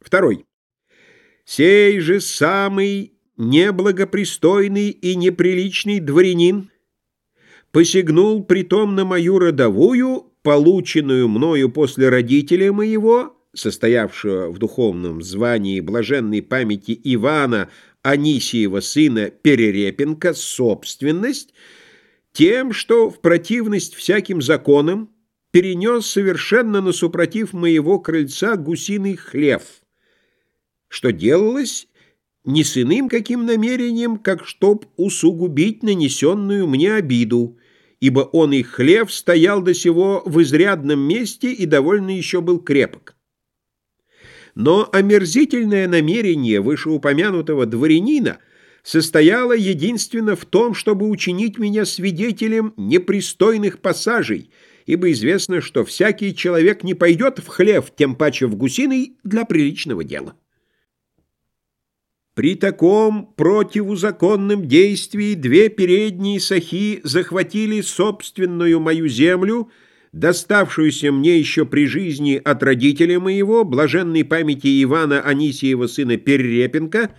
Второй. Сей же самый неблагопристойный и неприличный дворянин посягнул притом на мою родовую, полученную мною после родителя моего, состоявшего в духовном звании блаженной памяти Ивана Анисиева сына Перерепенко, собственность, тем, что в противность всяким законам перенес совершенно на супротив моего крыльца гусиный хлев, что делалось не с иным каким намерением, как чтоб усугубить нанесенную мне обиду, ибо он и хлев стоял до сего в изрядном месте и довольно еще был крепок. Но омерзительное намерение вышеупомянутого дворянина состояло единственно в том, чтобы учинить меня свидетелем непристойных пассажей, ибо известно, что всякий человек не пойдет в хлев, тем паче в гусиный, для приличного дела. При таком противузаконном действии две передние сахи захватили собственную мою землю, доставшуюся мне еще при жизни от родителя моего, блаженной памяти Ивана Анисиева сына Перерепенко,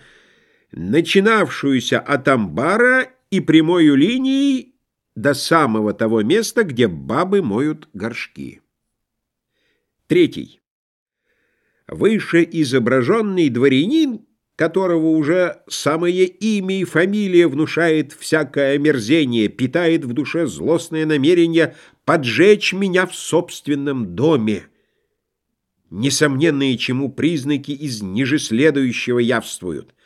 начинавшуюся от амбара и прямою линией до самого того места, где бабы моют горшки. Третий. Выше изображенный дворянин которого уже самое имя и фамилия внушает всякое омерзение, питает в душе злостное намерение поджечь меня в собственном доме. Несомненные чему признаки из ниже следующего явствуют.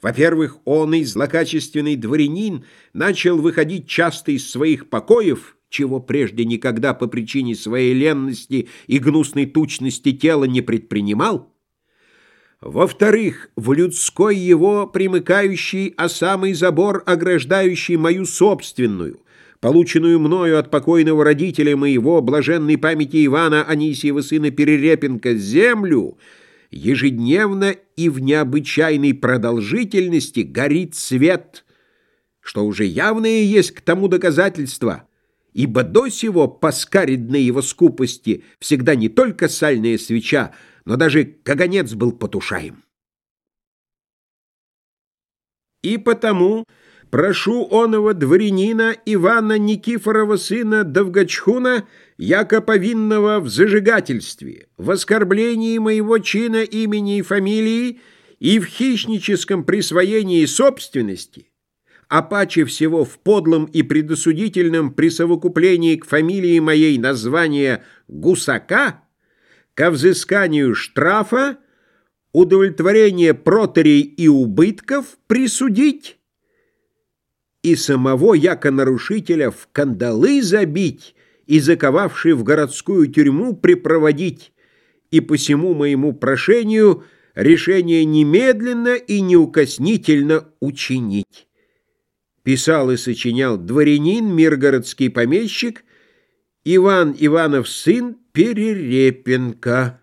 Во-первых, он и злокачественный дворянин начал выходить часто из своих покоев, чего прежде никогда по причине своей ленности и гнусной тучности тела не предпринимал, во-вторых, в людской его примыкающий, а самый забор, ограждающий мою собственную, полученную мною от покойного родителя моего, блаженной памяти Ивана Анисьева сына Перерепенко, землю, ежедневно и в необычайной продолжительности горит свет, что уже явное есть к тому доказательство, ибо до сего по скаридной его скупости всегда не только сальная свеча, но даже каганец был потушаем. И потому прошу оного дворянина Ивана Никифорова сына Довгачхуна, яко повинного в зажигательстве, в оскорблении моего чина, имени и фамилии и в хищническом присвоении собственности, а паче всего в подлом и предосудительном присовокуплении к фамилии моей названия «Гусака», ко взысканию штрафа, удовлетворение протерей и убытков присудить и самого яко нарушителя в кандалы забить и заковавший в городскую тюрьму припроводить, и по всему моему прошению решение немедленно и неукоснительно учинить. Писал и сочинял дворянин, миргородский помещик, Иван Иванов сын Перерепенко.